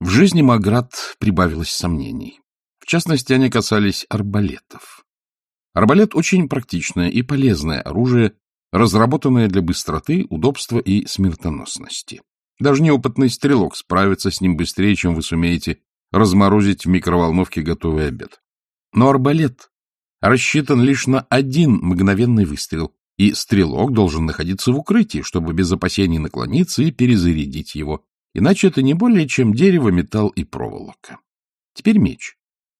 В жизни Маград прибавилось сомнений. В частности, они касались арбалетов. Арбалет — очень практичное и полезное оружие, разработанное для быстроты, удобства и смертоносности. Даже неопытный стрелок справится с ним быстрее, чем вы сумеете разморозить в микроволновке готовый обед. Но арбалет рассчитан лишь на один мгновенный выстрел, и стрелок должен находиться в укрытии, чтобы без опасений наклониться и перезарядить его. Иначе это не более чем дерево, металл и проволока. Теперь меч.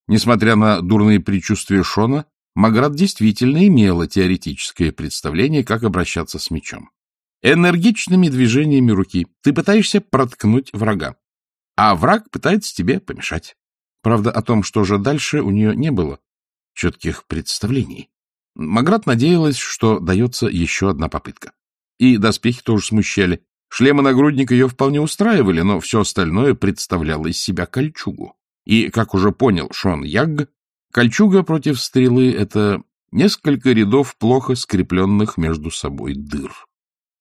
Несмотря на дурные предчувствия Шона, Маград действительно имела теоретическое представление, как обращаться с мечом. Энергичными движениями руки ты пытаешься проткнуть врага, а враг пытается тебе помешать. Правда, о том, что же дальше, у нее не было четких представлений. Маград надеялась, что дается еще одна попытка. И доспехи тоже смущали. Шлем и нагрудник ее вполне устраивали, но все остальное представляло из себя кольчугу. И, как уже понял Шон Ягг, кольчуга против стрелы — это несколько рядов плохо скрепленных между собой дыр.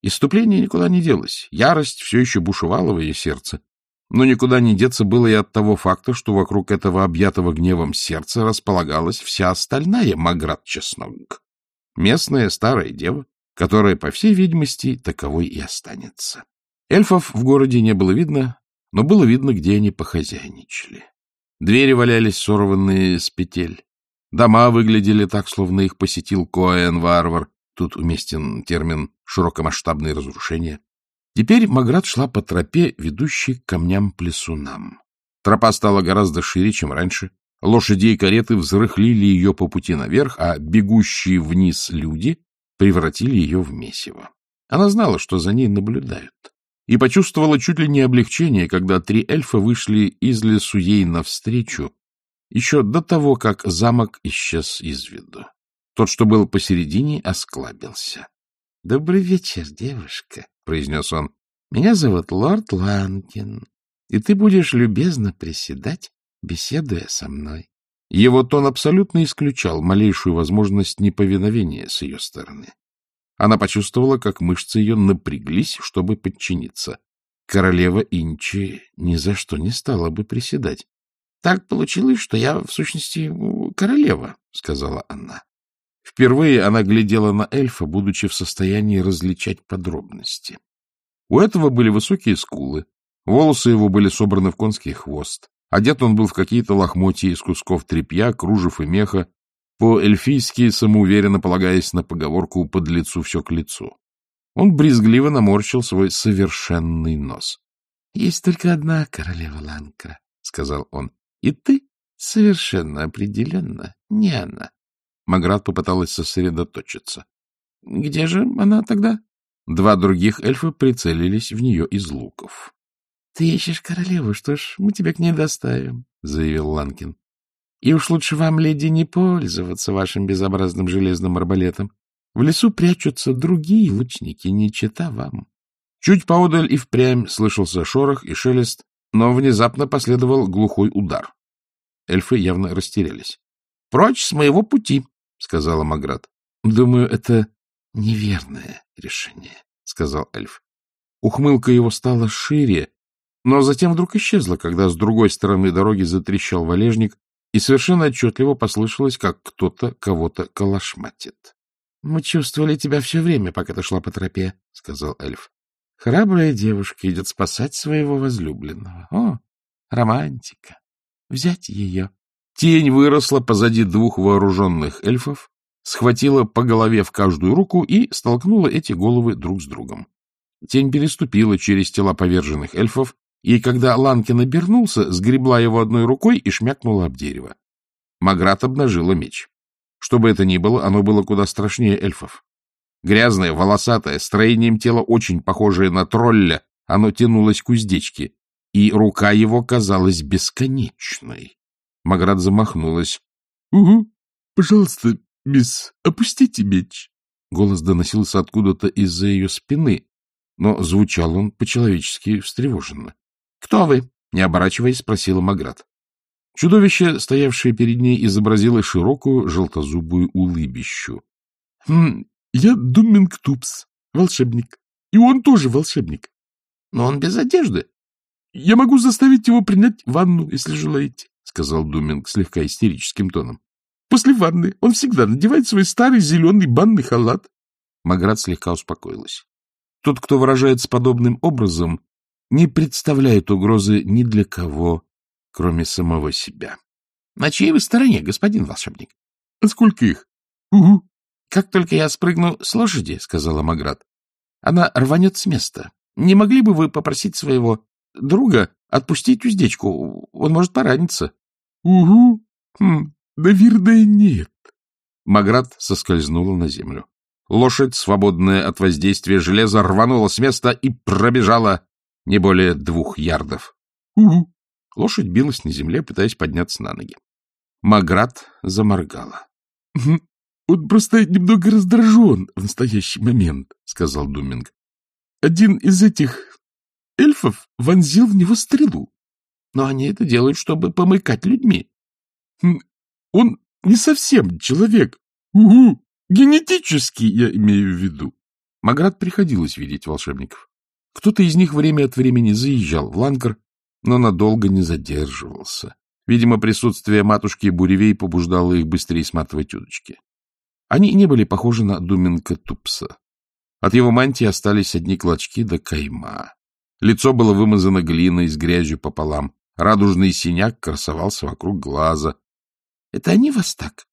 Иступление никуда не делось, ярость все еще бушевала в ее сердце. Но никуда не деться было и от того факта, что вокруг этого объятого гневом сердца располагалась вся остальная Маград-Чеснок. Местная старая дева, которая, по всей видимости, таковой и останется. Эльфов в городе не было видно, но было видно, где они похозяйничали. Двери валялись сорванные с петель. Дома выглядели так, словно их посетил Коэн-варвар, Тут уместен термин «широкомасштабные разрушения». Теперь Маград шла по тропе, ведущей к камням-плесунам. Тропа стала гораздо шире, чем раньше. Лошади и кареты взрыхлили ее по пути наверх, а бегущие вниз люди превратили ее в месиво. Она знала, что за ней наблюдают, и почувствовала чуть ли не облегчение, когда три эльфа вышли из лесу ей навстречу, еще до того, как замок исчез из виду. Тот, что был посередине, осклабился. — Добрый вечер, девушка, — произнес он. — Меня зовут лорд Ланкин, и ты будешь любезно приседать, беседуя со мной. Его тон абсолютно исключал малейшую возможность неповиновения с ее стороны. Она почувствовала, как мышцы ее напряглись, чтобы подчиниться. Королева Инчи ни за что не стала бы приседать. — Так получилось, что я, в сущности, королева, — сказала она. Впервые она глядела на эльфа, будучи в состоянии различать подробности. У этого были высокие скулы, волосы его были собраны в конский хвост, одет он был в какие-то лохмотья из кусков тряпья, кружев и меха, по-эльфийски самоуверенно полагаясь на поговорку «под лицу все к лицу». Он брезгливо наморщил свой совершенный нос. — Есть только одна королева Ланкра, — сказал он, — и ты совершенно определенно не она. Маград попыталась сосредоточиться. — Где же она тогда? Два других эльфа прицелились в нее из луков. — Ты ищешь королеву, что ж, мы тебя к ней доставим, — заявил Ланкин. — И уж лучше вам, леди, не пользоваться вашим безобразным железным арбалетом. В лесу прячутся другие лучники, не чета вам. Чуть поодаль и впрямь слышался шорох и шелест, но внезапно последовал глухой удар. Эльфы явно растерялись. — Прочь с моего пути! — сказала Маград. — Думаю, это неверное решение, — сказал эльф. Ухмылка его стала шире, но затем вдруг исчезла, когда с другой стороны дороги затрещал валежник, и совершенно отчетливо послышалось, как кто-то кого-то калашматит. — Мы чувствовали тебя все время, пока ты шла по тропе, — сказал эльф. — Храбрая девушка идет спасать своего возлюбленного. О, романтика! Взять ее. Тень выросла позади двух вооруженных эльфов, схватила по голове в каждую руку и столкнула эти головы друг с другом. Тень переступила через тела поверженных эльфов, и когда Ланкин обернулся, сгребла его одной рукой и шмякнула об дерево. Маград обнажила меч. Что бы это ни было, оно было куда страшнее эльфов. Грязное, волосатое, строением тела очень похожее на тролля, оно тянулось к уздечке, и рука его казалась бесконечной. Маград замахнулась. — Угу, пожалуйста, мисс, опустите меч. Голос доносился откуда-то из-за ее спины, но звучал он по-человечески встревоженно. — Кто вы? — не оборачиваясь, спросила Маград. Чудовище, стоявшее перед ней, изобразило широкую желтозубую улыбищу. — Хм, я Думинг Тупс, волшебник. И он тоже волшебник. — Но он без одежды. — Я могу заставить его принять ванну, если желаете, — сказал Думинг слегка истерическим тоном. — После ванны он всегда надевает свой старый зеленый банный халат. Маград слегка успокоилась. Тот, кто выражается подобным образом, не представляет угрозы ни для кого, кроме самого себя. — На чьей вы стороне, господин волшебник? — А сколько их? — Угу. — Как только я спрыгну с лошади, — сказала Маград, — она рванет с места. Не могли бы вы попросить своего друга отпустить уздечку? Он может пораниться. — Угу. Хм, наверное, нет. Маград соскользнула на землю. Лошадь, свободная от воздействия железа, рванула с места и пробежала не более двух ярдов. — Угу. Лошадь билась на земле, пытаясь подняться на ноги. Маград заморгала. — Он просто немного раздражен в настоящий момент, — сказал Думинг. — Один из этих эльфов вонзил в него стрелу. Но они это делают, чтобы помыкать людьми. Хм, он не совсем человек. Угу. Генетически, я имею в виду. Маград приходилось видеть волшебников. Кто-то из них время от времени заезжал в Ланкар, но надолго не задерживался. Видимо, присутствие матушки Буревей побуждало их быстрее сматывать удочки. Они не были похожи на Думинка Тупса. От его мантии остались одни клочки до кайма. Лицо было вымазано глиной с грязью пополам. Радужный синяк красовался вокруг глаза. — Это они вас так?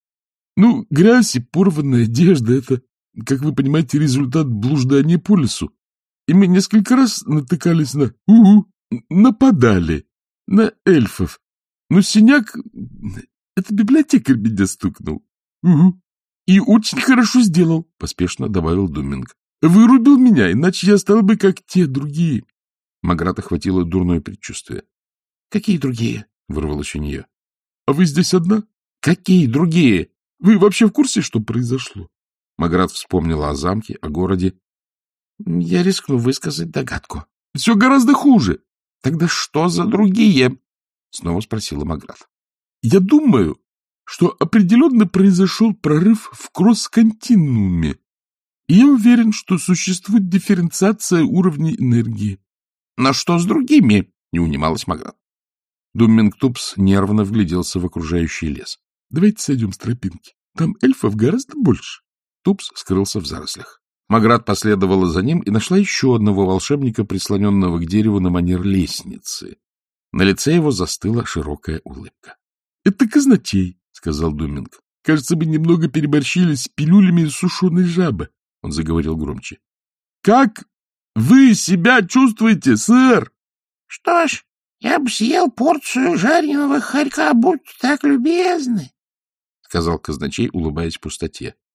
Ну, грязь и порванная одежда — это, как вы понимаете, результат блуждания по лесу. И мы несколько раз натыкались на... Угу, нападали на эльфов. Но синяк... Это библиотекарь меня стукнул. Угу. И очень хорошо сделал, — поспешно добавил Думинг. Вырубил меня, иначе я стал бы как те другие. Маград охватило дурное предчувствие. — Какие другие? — вырвалось у нее. — А вы здесь одна? — Какие другие? Вы вообще в курсе, что произошло? Маград вспомнила о замке, о городе. — Я рискну высказать догадку. — Все гораздо хуже. — Тогда что за другие? — снова спросила Маград. — Я думаю, что определенно произошел прорыв в кросс-континууме. И я уверен, что существует дифференциация уровней энергии. — Но что с другими? — не унималась Маград. Думмингтупс нервно вгляделся в окружающий лес. — Давайте сойдем с тропинки. Там эльфов гораздо больше. Тупс скрылся в зарослях. Маград последовала за ним и нашла еще одного волшебника, прислоненного к дереву на манер лестницы. На лице его застыла широкая улыбка. — Это казначей, — сказал Думинг. — Кажется, мы немного переборщили с пилюлями сушеной жабы. Он заговорил громче. — Как вы себя чувствуете, сэр? — Что ж, я бы съел порцию жареного хорька, будь так любезны, — сказал казначей, улыбаясь в пустоте. —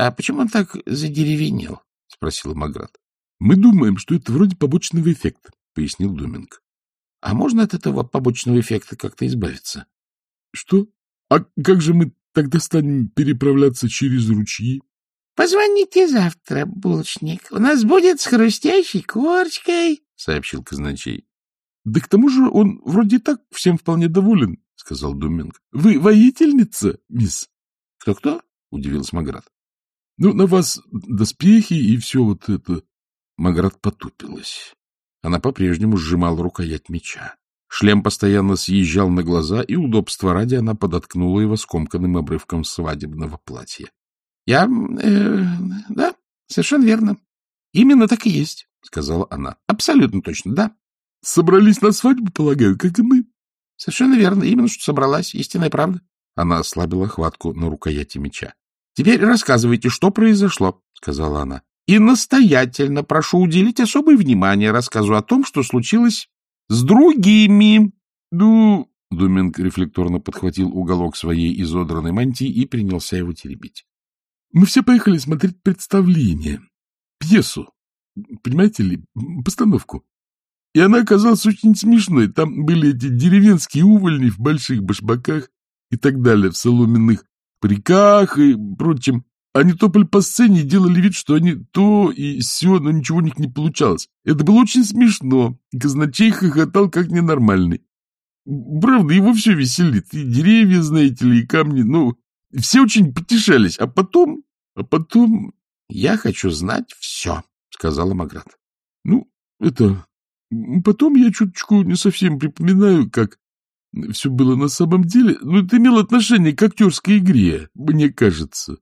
А почему он так задеревенел? — спросил Маград. — Мы думаем, что это вроде побочного эффекта, — пояснил Думинг. — А можно от этого побочного эффекта как-то избавиться? — Что? А как же мы тогда станем переправляться через ручьи? — Позвоните завтра, булочник. У нас будет с хрустящей корочкой, — сообщил казначей. — Да к тому же он вроде так всем вполне доволен, — сказал Думинг. — Вы воительница, мисс? Кто — Кто-кто? — удивился Маград. — Ну, на вас доспехи и все вот это. Маград потупилась. Она по-прежнему сжимала рукоять меча. Шлем постоянно съезжал на глаза, и удобства ради она подоткнула его скомканным обрывком свадебного платья. — Я... Э, да, совершенно верно. Именно так и есть, — сказала она. — Абсолютно точно, да. — Собрались на свадьбу, полагаю, как и мы. — Совершенно верно. Именно что собралась. Истинная правда. Она ослабила хватку на рукояти меча. — Теперь рассказывайте, что произошло, — сказала она. — И настоятельно прошу уделить особое внимание рассказу о том, что случилось с другими. — Ну... — Думинг рефлекторно подхватил уголок своей изодранной мантии и принялся его теребить. — Мы все поехали смотреть представление, пьесу, понимаете ли, постановку. И она оказалась очень смешной. Там были эти деревенские увольни в больших башмаках и так далее, в соломенных париках и прочем. Они топали по сцене и делали вид, что они то и все, но ничего у них не получалось. Это было очень смешно. Казначей хохотал как ненормальный. Правда, его все веселит. И деревья, знаете ли, и камни. Ну, все очень потешались. А потом... А потом... — Я хочу знать все, — сказала Маград. — Ну, это... Потом я чуточку не совсем припоминаю, как все было на самом деле, но это имело отношение к актерской игре, мне кажется.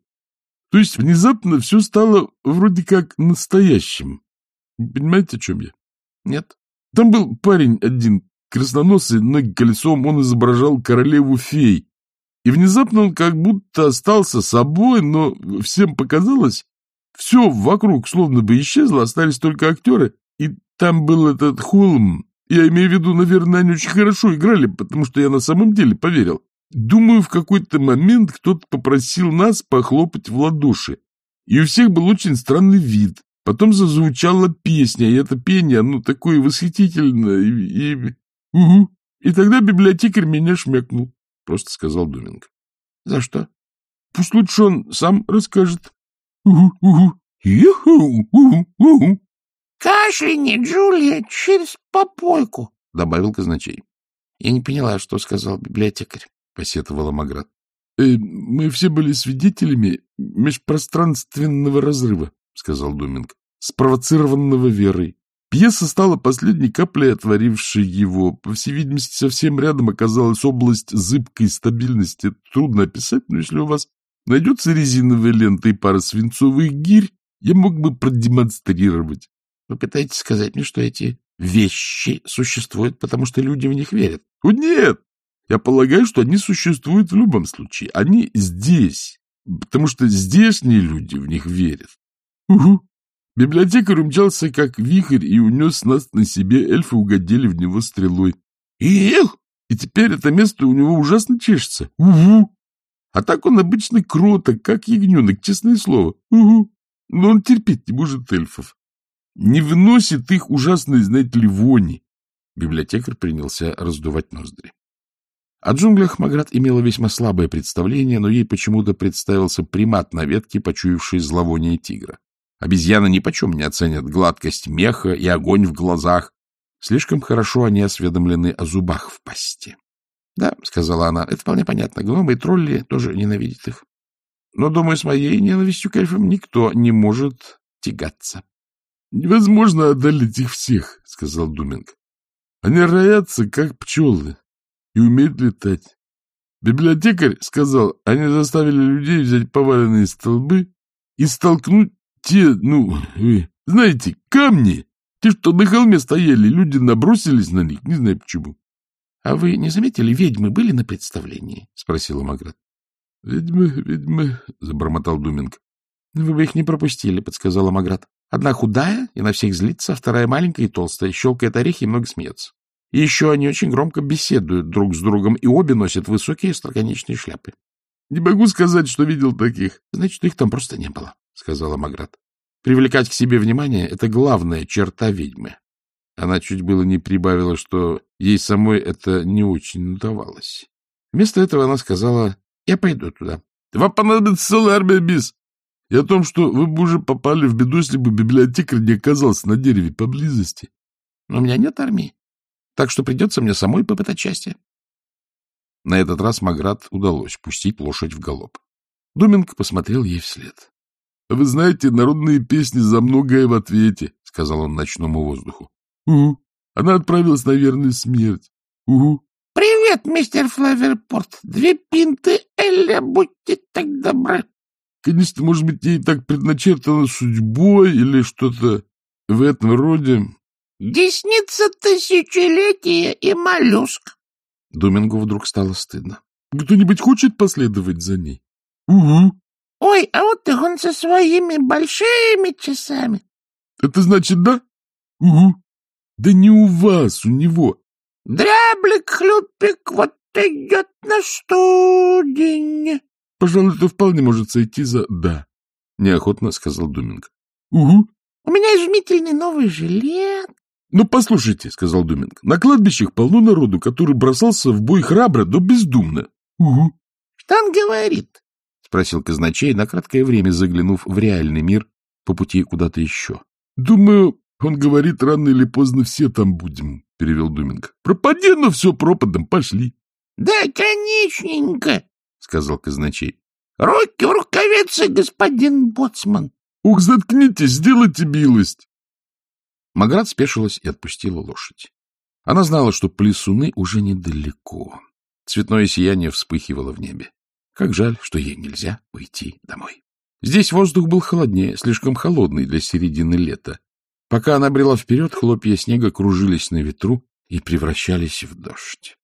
То есть внезапно все стало вроде как настоящим. Понимаете, о чем я? Нет. Там был парень один, красноносый, ноги колесом, он изображал королеву-фей. И внезапно он как будто остался собой, но всем показалось, все вокруг словно бы исчезло, остались только актеры, и там был этот Холм. Я имею в виду, наверное, они очень хорошо играли, потому что я на самом деле поверил. Думаю, в какой-то момент кто-то попросил нас похлопать в ладоши. И у всех был очень странный вид. Потом зазвучала песня, и это пение, ну, такое восхитительное, и... и... Угу. И тогда библиотекарь меня шмякнул, — просто сказал Думинг. — За что? — Пусть лучше он сам расскажет. Угу, угу. Юху, угу, угу. — Кашляни, Джулия, через попойку, — добавил казначей. — Я не поняла, что сказал библиотекарь, — посетовала Маград. Э, — Мы все были свидетелями межпространственного разрыва, — сказал Думинг, — спровоцированного верой. Пьеса стала последней каплей, отворившей его. По всей видимости, совсем рядом оказалась область зыбкой стабильности. Трудно описать, но если у вас найдется резиновая лента и пара свинцовых гирь, я мог бы продемонстрировать. Вы пытаетесь сказать мне, что эти вещи существуют, потому что люди в них верят? Нет! Я полагаю, что они существуют в любом случае. Они здесь, потому что здешние люди в них верят. Угу. Библиотекарь умчался как вихрь и унес нас на себе, эльфы угодили в него стрелой. Эх! И теперь это место у него ужасно чешется. Угу. А так он обычный кроток, как ягненок, честное слово. Угу. Но он терпеть не может эльфов не вносит их ужасной, знаете ли, вони. Библиотекарь принялся раздувать ноздри. О джунглях Маград имела весьма слабое представление, но ей почему-то представился примат на ветке, почуявший зловоние тигра. Обезьяны нипочем не оценят гладкость меха и огонь в глазах. Слишком хорошо они осведомлены о зубах в пасти. — Да, — сказала она, — это вполне понятно. Гномы и тролли тоже ненавидят их. Но, думаю, с моей ненавистью к эльфам никто не может тягаться. — Невозможно одолеть их всех, — сказал Думинг. — Они роятся, как пчелы, и умеют летать. Библиотекарь сказал, они заставили людей взять поваленные столбы и столкнуть те, ну, вы знаете, камни, те, что на холме стояли, люди набросились на них, не знаю почему. — А вы не заметили, ведьмы были на представлении? — спросила Маград. — Ведьмы, ведьмы, — забормотал Думинг. — Вы бы их не пропустили, — подсказала Маград. Одна худая и на всех злится, вторая маленькая и толстая, щелкает орехи и много смеется. И еще они очень громко беседуют друг с другом, и обе носят высокие остроконечные шляпы. — Не могу сказать, что видел таких. — Значит, их там просто не было, — сказала Маград. Привлекать к себе внимание — это главная черта ведьмы. Она чуть было не прибавила, что ей самой это не очень удавалось. Вместо этого она сказала, я пойду туда. — Вам понадобится целая армия бис и о том, что вы бы уже попали в беду, если бы библиотекарь не оказался на дереве поблизости. Но у меня нет армии, так что придется мне самой попытать счастье. На этот раз Маград удалось пустить лошадь в галоп. Думинг посмотрел ей вслед. — Вы знаете, народные песни за многое в ответе, — сказал он ночному воздуху. — Угу. Она отправилась на верную смерть. Угу. — Привет, мистер Флаверпорт. Две пинты Эля, будьте так добры. Конечно, может быть, ей так предначертано судьбой или что-то в этом роде. Десница тысячелетия и моллюск. Думингу вдруг стало стыдно. Кто-нибудь хочет последовать за ней? Угу. Ой, а вот и он со своими большими часами. Это значит да? Угу. Да не у вас, у него. Дряблик-хлюпик вот идет на студень. — Пожалуй, это вполне может сойти за «да», — неохотно сказал Думинг. — Угу. — У меня изумительный новый жилет. — Ну, послушайте, — сказал Думинг, — на кладбищах полно народу, который бросался в бой храбро, но бездумно. — Угу. — Что он говорит? — спросил казначей, на краткое время заглянув в реальный мир по пути куда-то еще. — Думаю, он говорит, рано или поздно все там будем, — перевел Думинг. — Пропади, но все пропадом, пошли. — Да, конечненько, — сказал казначей. — Руки в рукавицы, господин боцман. — Ух, заткнитесь, сделайте милость. Маград спешилась и отпустила лошадь. Она знала, что плесуны уже недалеко. Цветное сияние вспыхивало в небе. Как жаль, что ей нельзя уйти домой. Здесь воздух был холоднее, слишком холодный для середины лета. Пока она брела вперед, хлопья снега кружились на ветру и превращались в дождь.